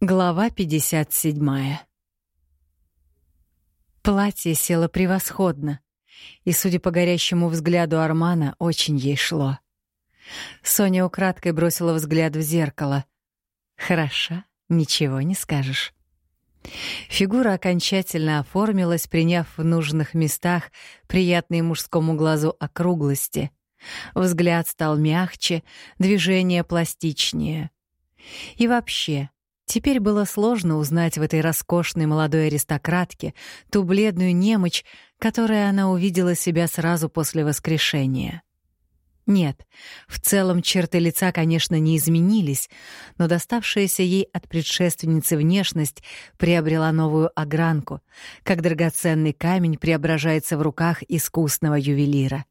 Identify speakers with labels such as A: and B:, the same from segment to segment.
A: Глава 57. Платье село превосходно, и, судя по горящему взгляду Армана, очень ей шло. Соня украдкой бросила взгляд в зеркало. Хороша, ничего не скажешь. Фигура окончательно оформилась, приняв в нужных местах приятные мужскому глазу округлости. Взгляд стал мягче, движение пластичнее. И вообще, Теперь было сложно узнать в этой роскошной молодой аристократке ту бледную немочь, которой она увидела себя сразу после воскрешения. Нет, в целом черты лица, конечно, не изменились, но доставшаяся ей от предшественницы внешность приобрела новую огранку, как драгоценный камень преображается в руках искусного ювелира.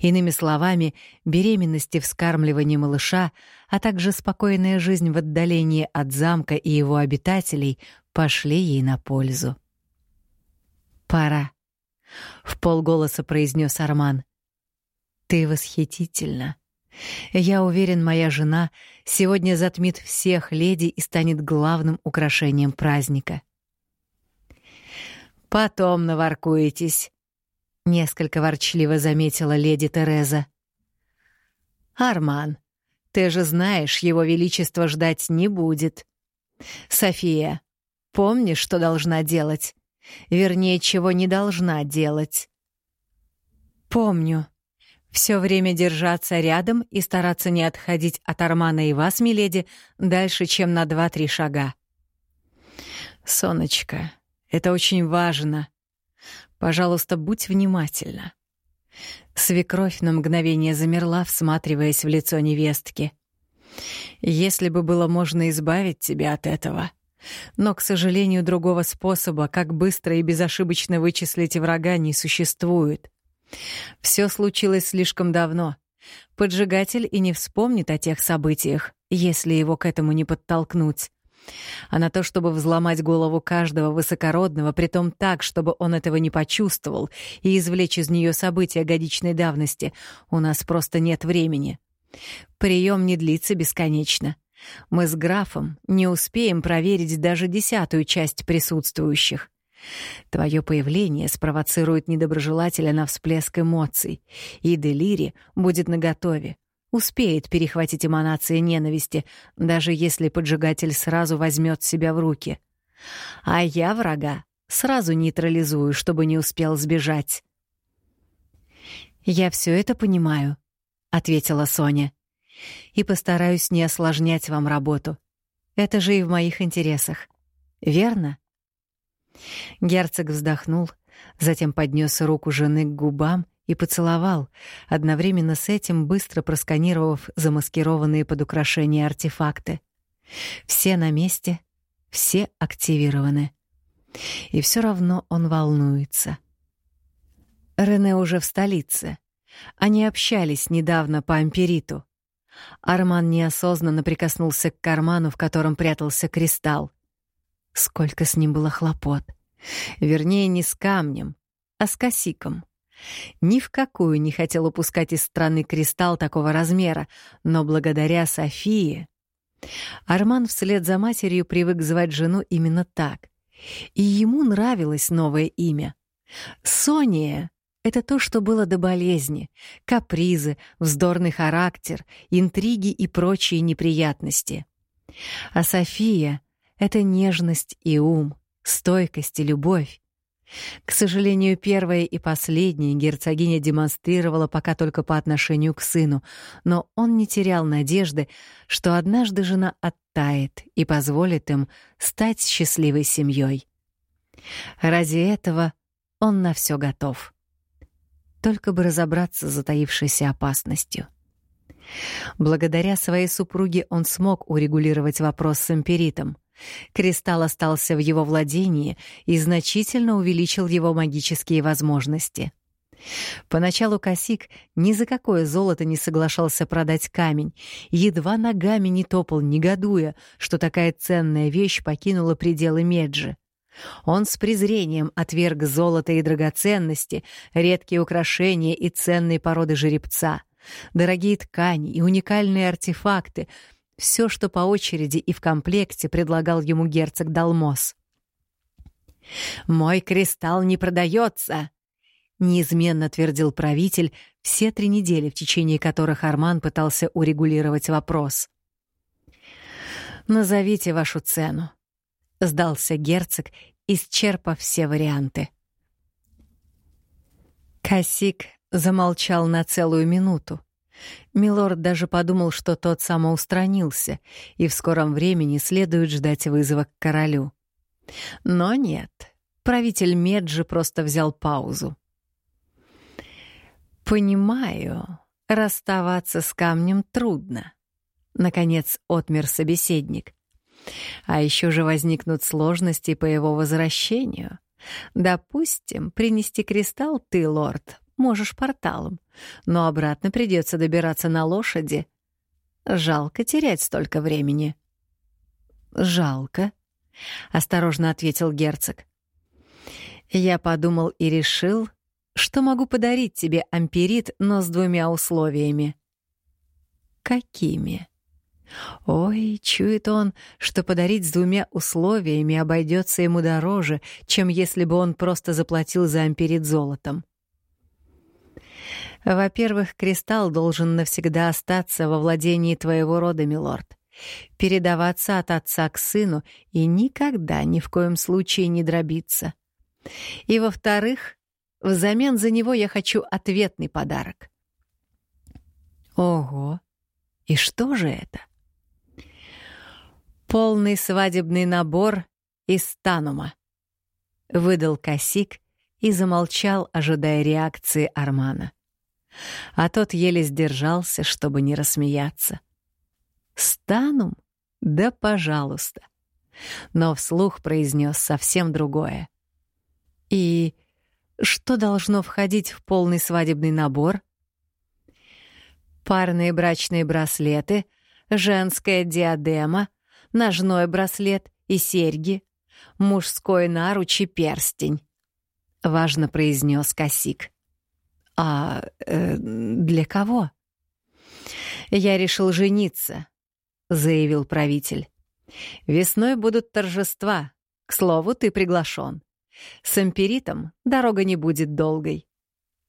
A: Иными словами, беременность и вскармливание малыша, а также спокойная жизнь в отдалении от замка и его обитателей пошли ей на пользу. «Пора», — в полголоса произнес Арман. «Ты восхитительна. Я уверен, моя жена сегодня затмит всех леди и станет главным украшением праздника». «Потом наворкуетесь», — несколько ворчливо заметила леди Тереза. «Арман, ты же знаешь, его величество ждать не будет. София, помнишь, что должна делать? Вернее, чего не должна делать?» «Помню. Все время держаться рядом и стараться не отходить от Армана и вас, миледи, дальше, чем на два-три шага». «Соночка, это очень важно», Пожалуйста, будь внимательна. Свекровь на мгновение замерла, всматриваясь в лицо невестки. Если бы было можно избавить тебя от этого. Но, к сожалению, другого способа, как быстро и безошибочно вычислить врага, не существует. Все случилось слишком давно. Поджигатель и не вспомнит о тех событиях, если его к этому не подтолкнуть. А на то, чтобы взломать голову каждого высокородного, притом так, чтобы он этого не почувствовал, и извлечь из нее события годичной давности, у нас просто нет времени. Прием не длится бесконечно. Мы с графом не успеем проверить даже десятую часть присутствующих. Твое появление спровоцирует недоброжелателя на всплеск эмоций, и Делири будет наготове успеет перехватить эманации ненависти, даже если поджигатель сразу возьмет себя в руки. А я врага сразу нейтрализую, чтобы не успел сбежать. «Я все это понимаю», — ответила Соня. «И постараюсь не осложнять вам работу. Это же и в моих интересах. Верно?» Герцог вздохнул, затем поднес руку жены к губам и поцеловал, одновременно с этим быстро просканировав замаскированные под украшения артефакты. Все на месте, все активированы. И все равно он волнуется. Рене уже в столице. Они общались недавно по ампериту. Арман неосознанно прикоснулся к карману, в котором прятался кристалл. Сколько с ним было хлопот. Вернее, не с камнем, а с косиком. Ни в какую не хотел упускать из страны кристалл такого размера, но благодаря Софии... Арман вслед за матерью привык звать жену именно так. И ему нравилось новое имя. Сония — это то, что было до болезни, капризы, вздорный характер, интриги и прочие неприятности. А София — это нежность и ум, стойкость и любовь. К сожалению, первое и последнее герцогиня демонстрировала пока только по отношению к сыну, но он не терял надежды, что однажды жена оттает и позволит им стать счастливой семьей. Ради этого он на все готов. Только бы разобраться с затаившейся опасностью. Благодаря своей супруге он смог урегулировать вопрос с империтом. Кристалл остался в его владении и значительно увеличил его магические возможности. Поначалу Косик ни за какое золото не соглашался продать камень, едва ногами не топал, негодуя, что такая ценная вещь покинула пределы Меджи. Он с презрением отверг золото и драгоценности, редкие украшения и ценные породы жеребца, дорогие ткани и уникальные артефакты, все, что по очереди и в комплекте предлагал ему герцог Далмос. «Мой кристалл не продается!» — неизменно твердил правитель все три недели, в течение которых Арман пытался урегулировать вопрос. «Назовите вашу цену», — сдался герцог, исчерпав все варианты. Косик замолчал на целую минуту. Милорд даже подумал, что тот самоустранился, и в скором времени следует ждать вызова к королю. Но нет, правитель Меджи просто взял паузу. «Понимаю, расставаться с камнем трудно», — наконец отмер собеседник. «А еще же возникнут сложности по его возвращению. Допустим, принести кристалл ты, лорд, можешь порталом, но обратно придется добираться на лошади. Жалко терять столько времени». «Жалко», — осторожно ответил герцог. «Я подумал и решил, что могу подарить тебе амперит, но с двумя условиями». «Какими?» Ой, чует он, что подарить с двумя условиями обойдется ему дороже, чем если бы он просто заплатил за амперит золотом. Во-первых, кристалл должен навсегда остаться во владении твоего рода, милорд. Передаваться от отца к сыну и никогда ни в коем случае не дробиться. И во-вторых, взамен за него я хочу ответный подарок. Ого! И что же это? Полный свадебный набор из Танума. Выдал косик и замолчал, ожидая реакции Армана а тот еле сдержался, чтобы не рассмеяться. «Станум? Да пожалуйста!» Но вслух произнес совсем другое. «И что должно входить в полный свадебный набор?» «Парные брачные браслеты, женская диадема, ножной браслет и серьги, мужской наруч и перстень», — важно произнес Косик. «А э, для кого?» «Я решил жениться», — заявил правитель. «Весной будут торжества. К слову, ты приглашен. С эмпиритом дорога не будет долгой.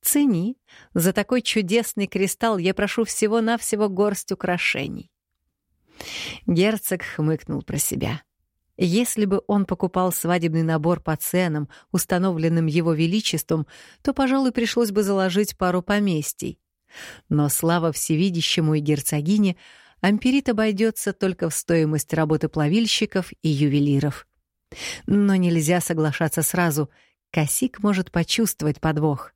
A: Цени. За такой чудесный кристалл я прошу всего-навсего горсть украшений». Герцог хмыкнул про себя. Если бы он покупал свадебный набор по ценам, установленным его величеством, то, пожалуй, пришлось бы заложить пару поместий. Но слава всевидящему и герцогине, амперит обойдется только в стоимость работы плавильщиков и ювелиров. Но нельзя соглашаться сразу. Косик может почувствовать подвох.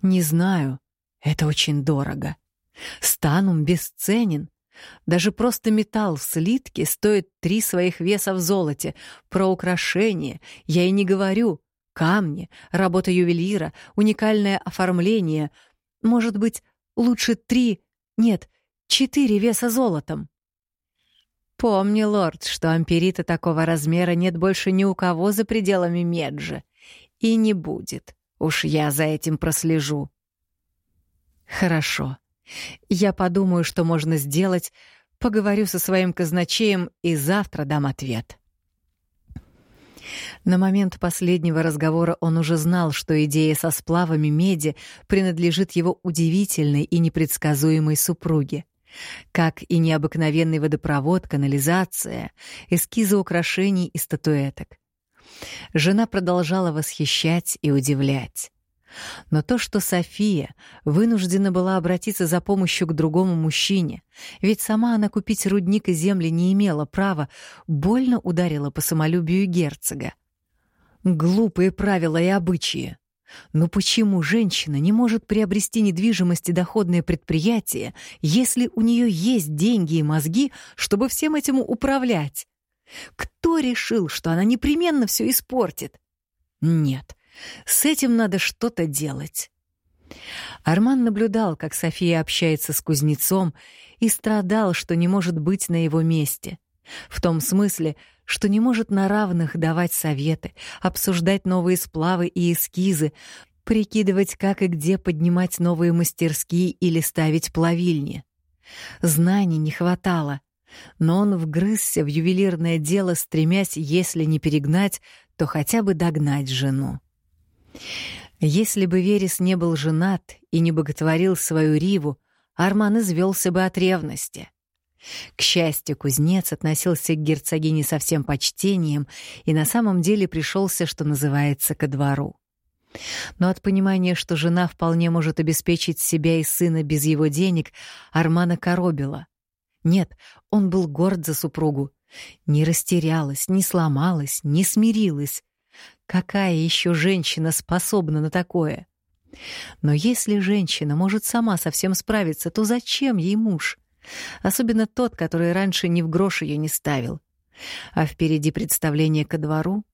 A: «Не знаю. Это очень дорого. Станум бесценен. Даже просто металл в слитке стоит три своих веса в золоте. Про украшения я и не говорю. Камни, работа ювелира, уникальное оформление. Может быть, лучше три, нет, четыре веса золотом. Помни, лорд, что амперита такого размера нет больше ни у кого за пределами Меджи. И не будет. Уж я за этим прослежу. Хорошо. Я подумаю, что можно сделать, поговорю со своим казначеем и завтра дам ответ. На момент последнего разговора он уже знал, что идея со сплавами меди принадлежит его удивительной и непредсказуемой супруге. Как и необыкновенный водопровод, канализация, эскизы украшений и статуэток. Жена продолжала восхищать и удивлять. Но то, что София вынуждена была обратиться за помощью к другому мужчине, ведь сама она купить рудник и земли не имела права, больно ударила по самолюбию герцога. Глупые правила и обычаи. Но почему женщина не может приобрести недвижимость и доходное предприятие, если у нее есть деньги и мозги, чтобы всем этим управлять? Кто решил, что она непременно все испортит? Нет, с этим надо что-то делать. Арман наблюдал, как София общается с кузнецом, и страдал, что не может быть на его месте. В том смысле, что не может на равных давать советы, обсуждать новые сплавы и эскизы, прикидывать, как и где поднимать новые мастерские или ставить плавильни. Знаний не хватало, но он вгрызся в ювелирное дело, стремясь, если не перегнать, то хотя бы догнать жену. Если бы Верес не был женат и не боготворил свою Риву, Арман извелся бы от ревности. К счастью, кузнец относился к герцогине со всем почтением и на самом деле пришелся, что называется, ко двору. Но от понимания, что жена вполне может обеспечить себя и сына без его денег, Армана коробила. Нет, он был горд за супругу. Не растерялась, не сломалась, не смирилась. Какая еще женщина способна на такое? Но если женщина может сама со всем справиться, то зачем ей муж? Особенно тот, который раньше ни в грош ее не ставил. А впереди представление ко двору.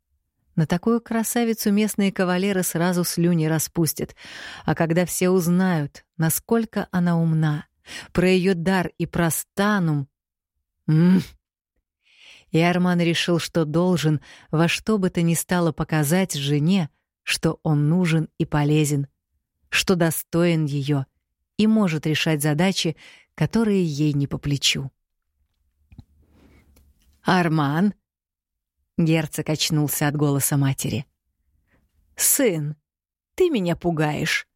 A: На такую красавицу местные кавалеры сразу слюни распустят. А когда все узнают, насколько она умна, про ее дар и про станум... и Арман решил, что должен во что бы то ни стало показать жене, что он нужен и полезен, что достоин ее и может решать задачи, которые ей не по плечу. «Арман!» — герцог очнулся от голоса матери. «Сын, ты меня пугаешь.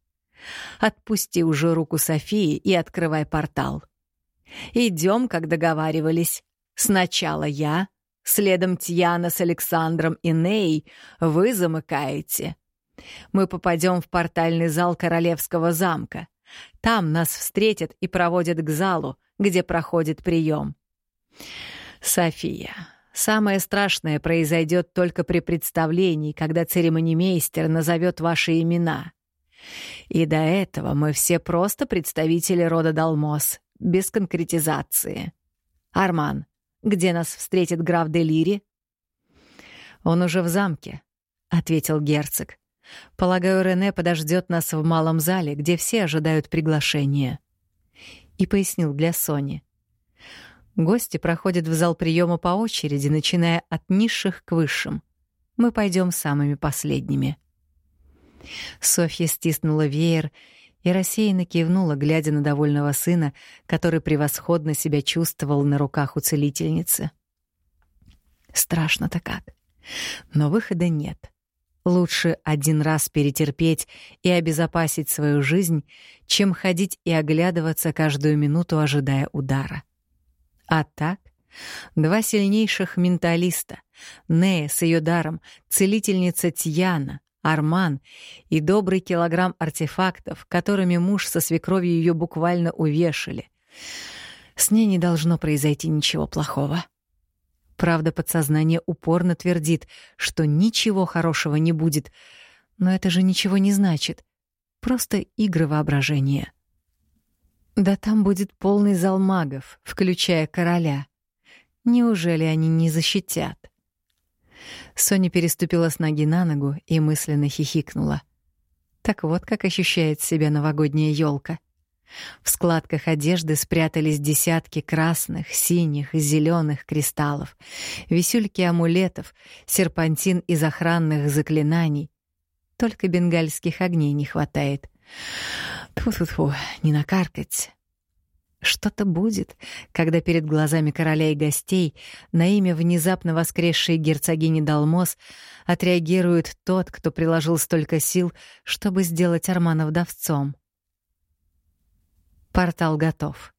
A: Отпусти уже руку Софии и открывай портал. Идем, как договаривались. Сначала я, следом Тьяна с Александром и Ней, вы замыкаете. Мы попадем в портальный зал Королевского замка. Там нас встретят и проводят к залу, где проходит прием. София, самое страшное произойдет только при представлении, когда церемонимейстер назовет ваши имена. И до этого мы все просто представители рода Далмос, без конкретизации. Арман, где нас встретит граф Делири? Он уже в замке, ответил герцог. Полагаю, Рене подождет нас в малом зале, где все ожидают приглашения. И пояснил для Сони. Гости проходят в зал приема по очереди, начиная от низших к высшим. Мы пойдем самыми последними. Софья стиснула веер и рассеянно кивнула, глядя на довольного сына, который превосходно себя чувствовал на руках у целительницы. Страшно-то как. Но выхода нет. Лучше один раз перетерпеть и обезопасить свою жизнь, чем ходить и оглядываться каждую минуту, ожидая удара. А так, два сильнейших менталиста — Нея с ее даром, целительница Тьяна, Арман и добрый килограмм артефактов, которыми муж со свекровью ее буквально увешали. С ней не должно произойти ничего плохого. Правда, подсознание упорно твердит, что ничего хорошего не будет, но это же ничего не значит. Просто игры воображения. Да там будет полный зал магов, включая короля. Неужели они не защитят? Соня переступила с ноги на ногу и мысленно хихикнула. Так вот как ощущает себя новогодняя елка. В складках одежды спрятались десятки красных, синих и зеленых кристаллов, висюльки амулетов, серпантин из охранных заклинаний. Только бенгальских огней не хватает. Тьфу-тьфу-тьфу, не накаркать. Что-то будет, когда перед глазами короля и гостей на имя внезапно воскресшей герцогини Далмос отреагирует тот, кто приложил столько сил, чтобы сделать Армана вдовцом. «Портал готов»,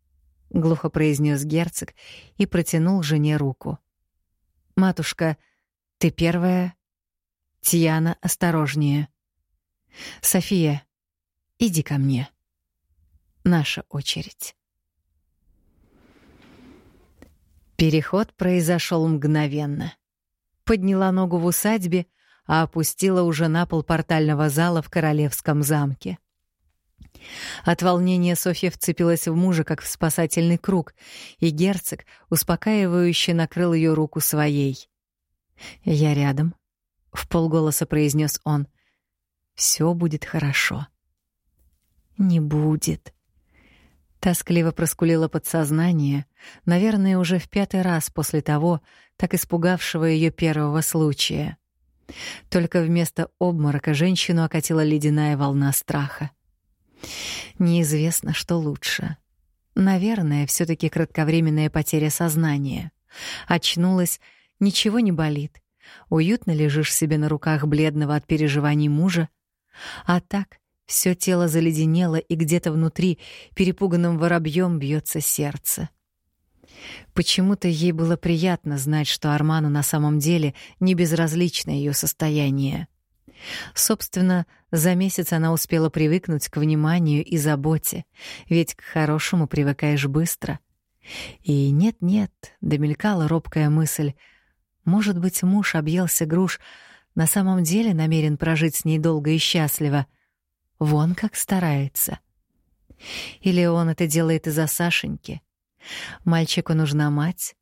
A: — глухо произнес герцог и протянул жене руку. «Матушка, ты первая. Тиана, осторожнее. София, иди ко мне» наша очередь. Переход произошел мгновенно. Подняла ногу в усадьбе, а опустила уже на пол портального зала в королевском замке. От волнения Софья вцепилась в мужа, как в спасательный круг, и герцог успокаивающе накрыл ее руку своей. «Я рядом», — в полголоса произнес он. «Все будет хорошо». «Не будет», Тоскливо проскулило подсознание, наверное, уже в пятый раз после того, так испугавшего ее первого случая. Только вместо обморока женщину окатила ледяная волна страха. Неизвестно, что лучше. Наверное, все таки кратковременная потеря сознания. Очнулась, ничего не болит. Уютно лежишь себе на руках бледного от переживаний мужа. А так все тело заледенело, и где-то внутри перепуганным воробьем бьется сердце. Почему-то ей было приятно знать, что Арману на самом деле не безразлично ее состояние. Собственно, за месяц она успела привыкнуть к вниманию и заботе, ведь к хорошему привыкаешь быстро. И нет-нет, домелькала робкая мысль. Может быть, муж объелся груш, на самом деле намерен прожить с ней долго и счастливо. Вон как старается. Или он это делает из-за Сашеньки. Мальчику нужна мать.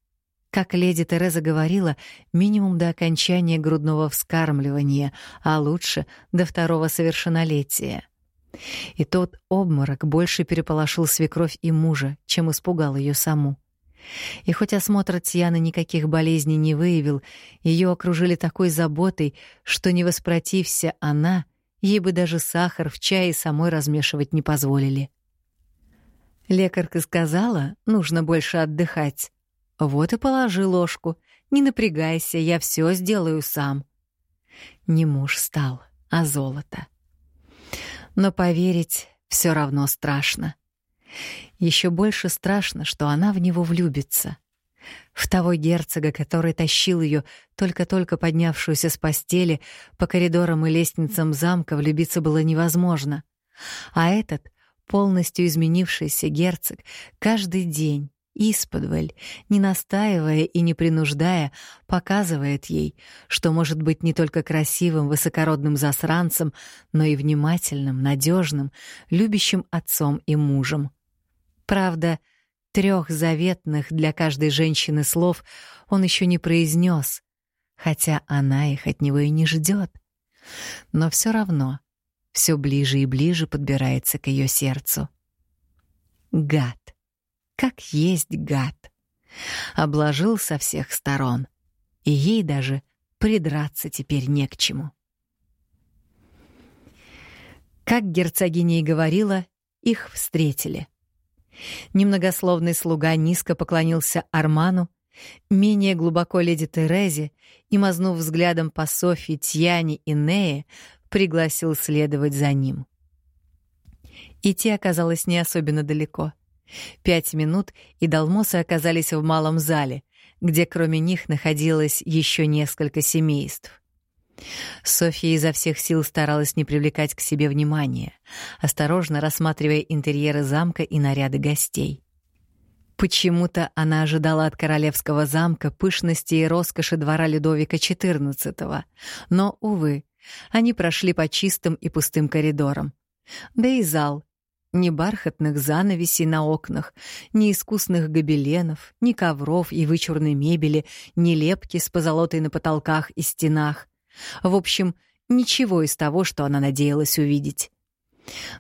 A: Как леди Тереза говорила, минимум до окончания грудного вскармливания, а лучше до второго совершеннолетия. И тот обморок больше переполошил свекровь и мужа, чем испугал ее саму. И хоть осмотр Тьяны никаких болезней не выявил, ее окружили такой заботой, что не воспротився она, ей бы даже сахар в чае самой размешивать не позволили. Лекарка сказала, нужно больше отдыхать. Вот и положи ложку. Не напрягайся, я все сделаю сам. Не муж стал, а золото. Но поверить все равно страшно. Еще больше страшно, что она в него влюбится. В того герцога, который тащил ее, только-только поднявшуюся с постели, по коридорам и лестницам замка влюбиться было невозможно. А этот, полностью изменившийся герцог, каждый день, исподволь, не настаивая и не принуждая, показывает ей, что может быть не только красивым, высокородным засранцем, но и внимательным, надежным, любящим отцом и мужем. Правда, трех заветных для каждой женщины слов он еще не произнес, хотя она их от него и не ждет. Но все равно все ближе и ближе подбирается к ее сердцу. Гад как есть гад. Обложил со всех сторон, и ей даже придраться теперь не к чему. Как герцогиня и говорила, их встретили. Немногословный слуга низко поклонился Арману, менее глубоко леди Терезе и, мазнув взглядом по Софье, Тьяне и Нее, пригласил следовать за ним. Идти оказалось не особенно далеко — Пять минут, и долмосы оказались в малом зале, где кроме них находилось еще несколько семейств. Софья изо всех сил старалась не привлекать к себе внимания, осторожно рассматривая интерьеры замка и наряды гостей. Почему-то она ожидала от королевского замка пышности и роскоши двора Людовика XIV, но, увы, они прошли по чистым и пустым коридорам. Да и зал, ни бархатных занавесей на окнах, ни искусных гобеленов, ни ковров и вычурной мебели, ни лепки с позолотой на потолках и стенах. В общем, ничего из того, что она надеялась увидеть.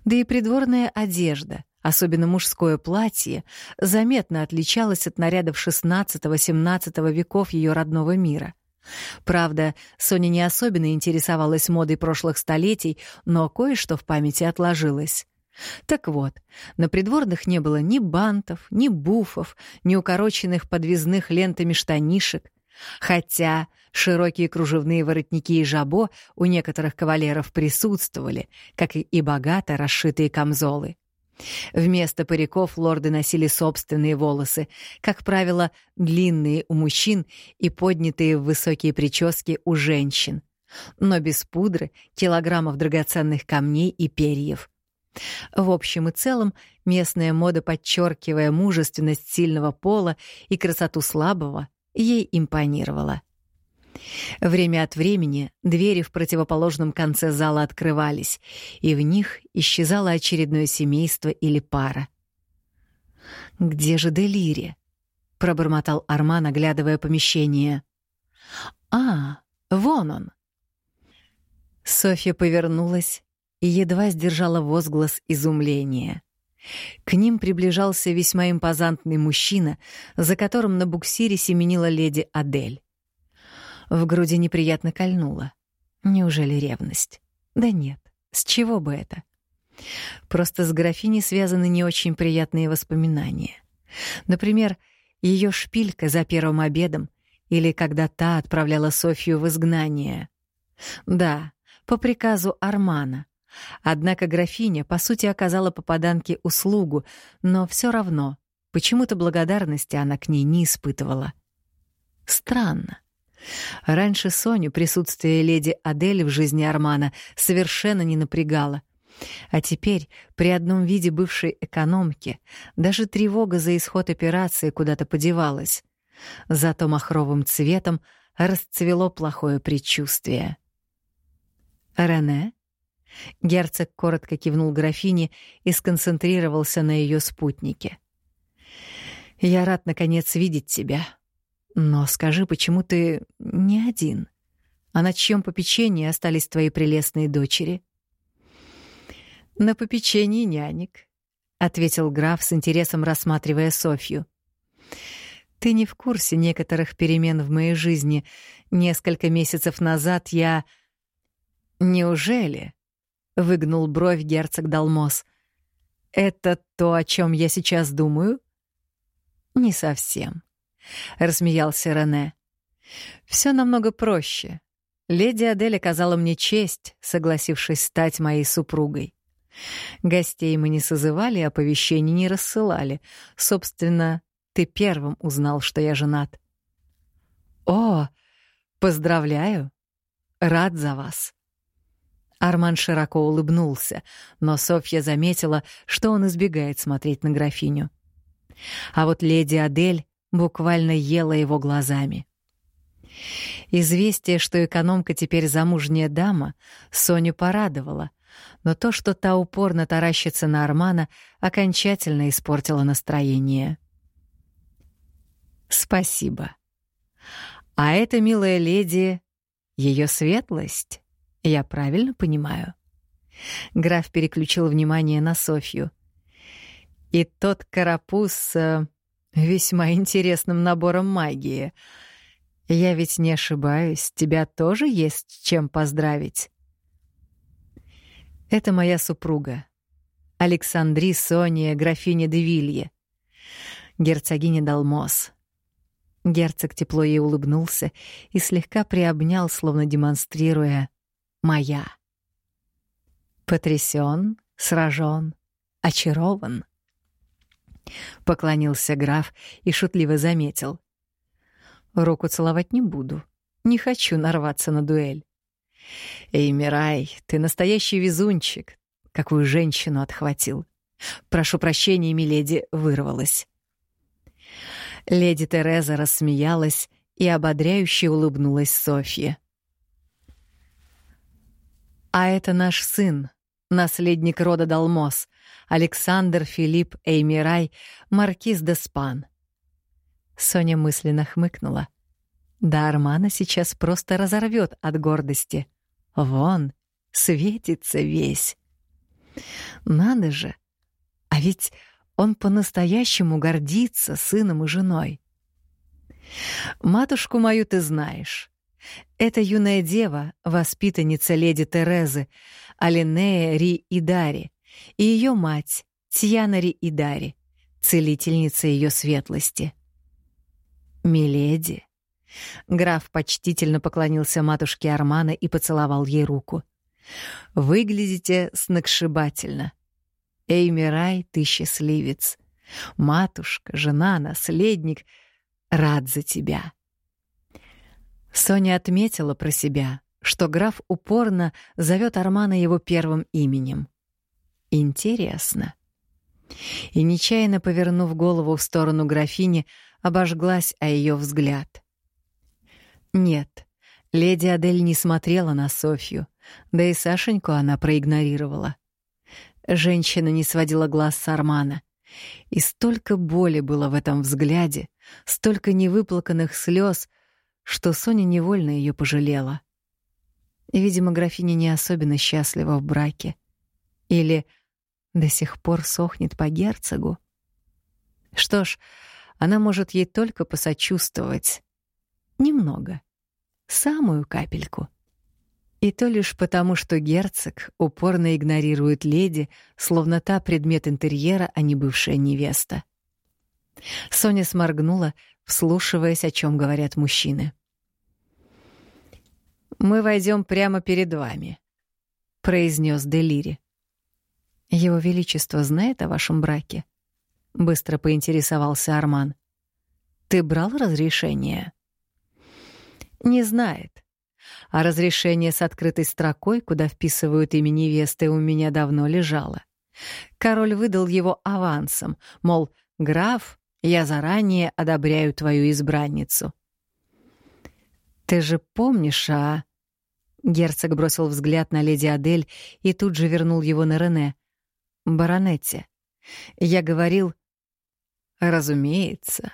A: Да и придворная одежда, особенно мужское платье, заметно отличалась от нарядов XVI-XVII веков ее родного мира. Правда, Соня не особенно интересовалась модой прошлых столетий, но кое-что в памяти отложилось. Так вот, на придворных не было ни бантов, ни буфов, ни укороченных подвязных лентами штанишек, хотя широкие кружевные воротники и жабо у некоторых кавалеров присутствовали, как и богато расшитые камзолы. Вместо париков лорды носили собственные волосы, как правило, длинные у мужчин и поднятые в высокие прически у женщин, но без пудры, килограммов драгоценных камней и перьев — в общем и целом, местная мода, подчеркивая мужественность сильного пола и красоту слабого, ей импонировала. Время от времени двери в противоположном конце зала открывались, и в них исчезало очередное семейство или пара. «Где же Делири?» — пробормотал Арман, оглядывая помещение. «А, вон он!» Софья повернулась и едва сдержала возглас изумления. К ним приближался весьма импозантный мужчина, за которым на буксире семенила леди Адель. В груди неприятно кольнуло. Неужели ревность? Да нет, с чего бы это? Просто с графиней связаны не очень приятные воспоминания. Например, ее шпилька за первым обедом или когда та отправляла Софью в изгнание. Да, по приказу Армана. Однако графиня, по сути, оказала попаданке услугу, но все равно почему-то благодарности она к ней не испытывала. Странно. Раньше Соню присутствие леди Адель в жизни Армана совершенно не напрягало. А теперь при одном виде бывшей экономки даже тревога за исход операции куда-то подевалась. Зато махровым цветом расцвело плохое предчувствие. «Рене?» Герцог коротко кивнул графине и сконцентрировался на ее спутнике. «Я рад, наконец, видеть тебя. Но скажи, почему ты не один? А на чьем попечении остались твои прелестные дочери?» «На попечении нянек», — ответил граф с интересом рассматривая Софью. «Ты не в курсе некоторых перемен в моей жизни. Несколько месяцев назад я...» «Неужели?» — выгнул бровь герцог Далмос. «Это то, о чем я сейчас думаю?» «Не совсем», — рассмеялся Рене. «Все намного проще. Леди Адель оказала мне честь, согласившись стать моей супругой. Гостей мы не созывали, оповещений не рассылали. Собственно, ты первым узнал, что я женат». «О, поздравляю! Рад за вас!» Арман широко улыбнулся, но Софья заметила, что он избегает смотреть на графиню. А вот леди Адель буквально ела его глазами. Известие, что экономка теперь замужняя дама, Соню порадовало, но то, что та упорно таращится на Армана, окончательно испортило настроение. «Спасибо. А эта милая леди — ее светлость?» Я правильно понимаю? Граф переключил внимание на Софью. И тот карапуз э, весьма интересным набором магии. Я ведь не ошибаюсь, тебя тоже есть чем поздравить. Это моя супруга, Александри Сония, графиня де Вилье, герцогиня Далмос. Герцог тепло ей улыбнулся и слегка приобнял, словно демонстрируя моя. Потрясен, сражен, очарован. Поклонился граф и шутливо заметил. Руку целовать не буду. Не хочу нарваться на дуэль. Эй, Мирай, ты настоящий везунчик. Какую женщину отхватил. Прошу прощения, миледи, вырвалась. Леди Тереза рассмеялась и ободряюще улыбнулась Софье. А это наш сын, наследник рода Далмос, Александр Филипп Эймирай, маркиз де Спан. Соня мысленно хмыкнула. Да Армана сейчас просто разорвет от гордости. Вон, светится весь. Надо же. А ведь он по-настоящему гордится сыном и женой. Матушку мою ты знаешь. Это юная дева, воспитанница леди Терезы, Алинея Ри Идари, и ее мать, Тьяна Ри Идари, целительница ее светлости. «Миледи!» Граф почтительно поклонился матушке Армана и поцеловал ей руку. «Выглядите сногсшибательно. Эй, Мирай, ты счастливец. Матушка, жена, наследник, рад за тебя». Соня отметила про себя, что граф упорно зовет Армана его первым именем. Интересно. И нечаянно повернув голову в сторону графини, обожглась о ее взгляд. Нет, леди Адель не смотрела на Софью, да и Сашеньку она проигнорировала. Женщина не сводила глаз с Армана. И столько боли было в этом взгляде, столько невыплаканных слез — что Соня невольно ее пожалела. Видимо, графиня не особенно счастлива в браке. Или до сих пор сохнет по герцогу. Что ж, она может ей только посочувствовать. Немного. Самую капельку. И то лишь потому, что герцог упорно игнорирует леди, словно та предмет интерьера, а не бывшая невеста. Соня сморгнула, вслушиваясь, о чем говорят мужчины. «Мы войдем прямо перед вами», — произнес Делири. «Его Величество знает о вашем браке?» — быстро поинтересовался Арман. «Ты брал разрешение?» «Не знает. А разрешение с открытой строкой, куда вписывают имя невесты, у меня давно лежало. Король выдал его авансом, мол, граф, я заранее одобряю твою избранницу. Ты же помнишь, а... Герцог бросил взгляд на леди Адель и тут же вернул его на Рене. «Баронетте, я говорил...» «Разумеется,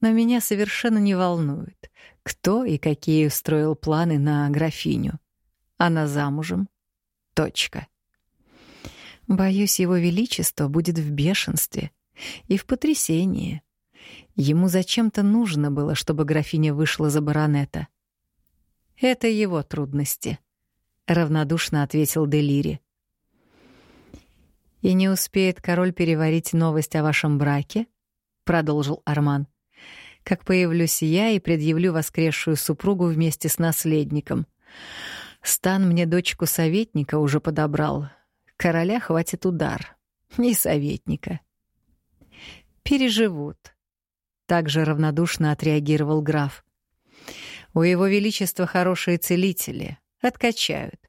A: но меня совершенно не волнует, кто и какие устроил планы на графиню. Она замужем. Точка. Боюсь, его величество будет в бешенстве и в потрясении. Ему зачем-то нужно было, чтобы графиня вышла за баронета. Это его трудности, равнодушно ответил Делири. И не успеет король переварить новость о вашем браке, продолжил Арман как появлюсь я и предъявлю воскресшую супругу вместе с наследником. Стан мне дочку советника уже подобрал. Короля хватит удар. И советника. Переживут. Также равнодушно отреагировал граф. У его величества хорошие целители. Откачают.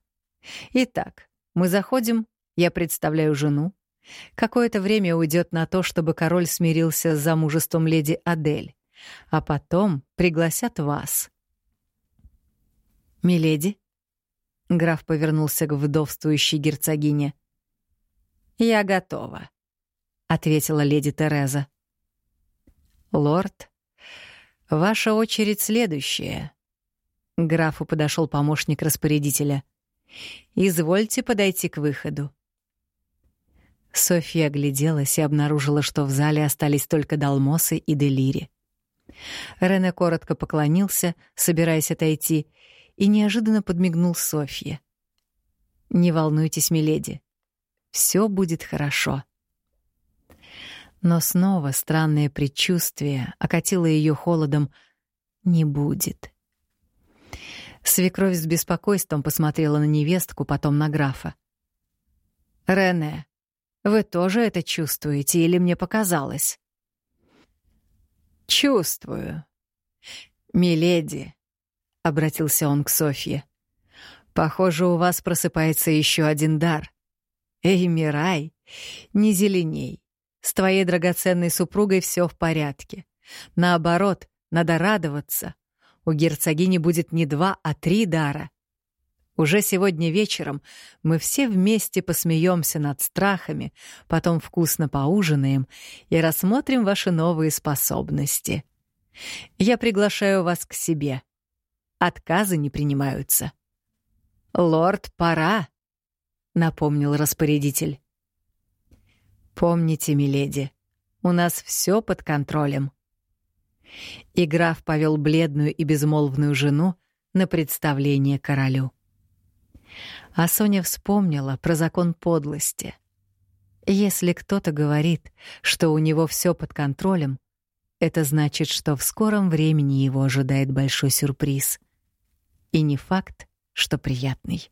A: Итак, мы заходим, я представляю жену. Какое-то время уйдет на то, чтобы король смирился с замужеством леди Адель а потом пригласят вас. Миледи, граф повернулся к вдовствующей герцогине. Я готова, ответила леди Тереза. Лорд, ваша очередь следующая. К графу подошел помощник распорядителя. Извольте подойти к выходу. Софья огляделась и обнаружила, что в зале остались только Далмосы и Делири. Рене коротко поклонился, собираясь отойти, и неожиданно подмигнул Софье. «Не волнуйтесь, миледи, все будет хорошо». Но снова странное предчувствие окатило ее холодом «не будет». Свекровь с беспокойством посмотрела на невестку, потом на графа. «Рене, вы тоже это чувствуете или мне показалось?» «Чувствую». «Миледи», — обратился он к Софье, — «похоже, у вас просыпается еще один дар. Эй, Мирай, не зеленей. С твоей драгоценной супругой все в порядке. Наоборот, надо радоваться. У герцогини будет не два, а три дара. Уже сегодня вечером мы все вместе посмеемся над страхами, потом вкусно поужинаем и рассмотрим ваши новые способности. Я приглашаю вас к себе. Отказы не принимаются. «Лорд, пора», — напомнил распорядитель. «Помните, миледи, у нас все под контролем». И граф повел бледную и безмолвную жену на представление королю. А Соня вспомнила про закон подлости. Если кто-то говорит, что у него все под контролем, это значит, что в скором времени его ожидает большой сюрприз. И не факт, что приятный.